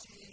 see